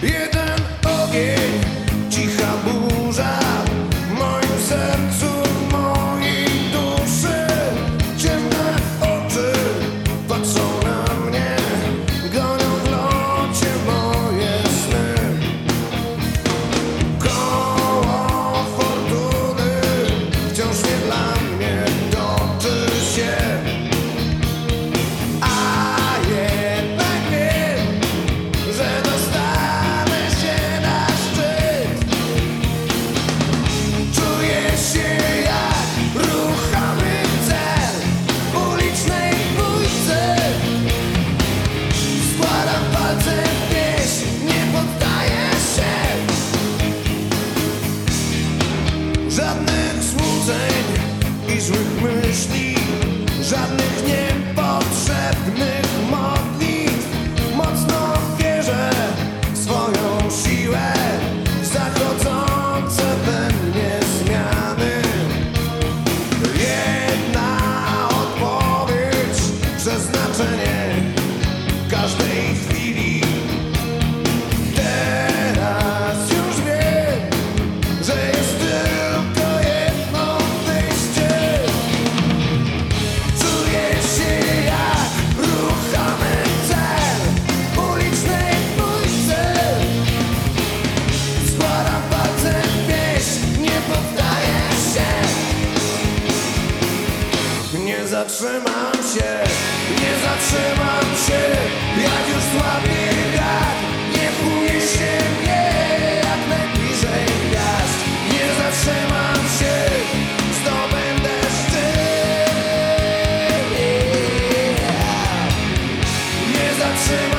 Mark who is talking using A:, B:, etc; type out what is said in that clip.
A: Yeah, złych myśli, żadnych niepotrzebnych modlitw. Mocno wierzę w swoją siłę, w zachodzące we mnie zmiany. Jedna odpowiedź, przeznaczenie każdej chwili. Nie zatrzymam się, nie zatrzymam się. Jak już słabnie wiatr, nie uniesie mnie. Jak najbliżej gwiazd, nie zatrzymam się. Zdobędę szczyt. Nie zatrzymam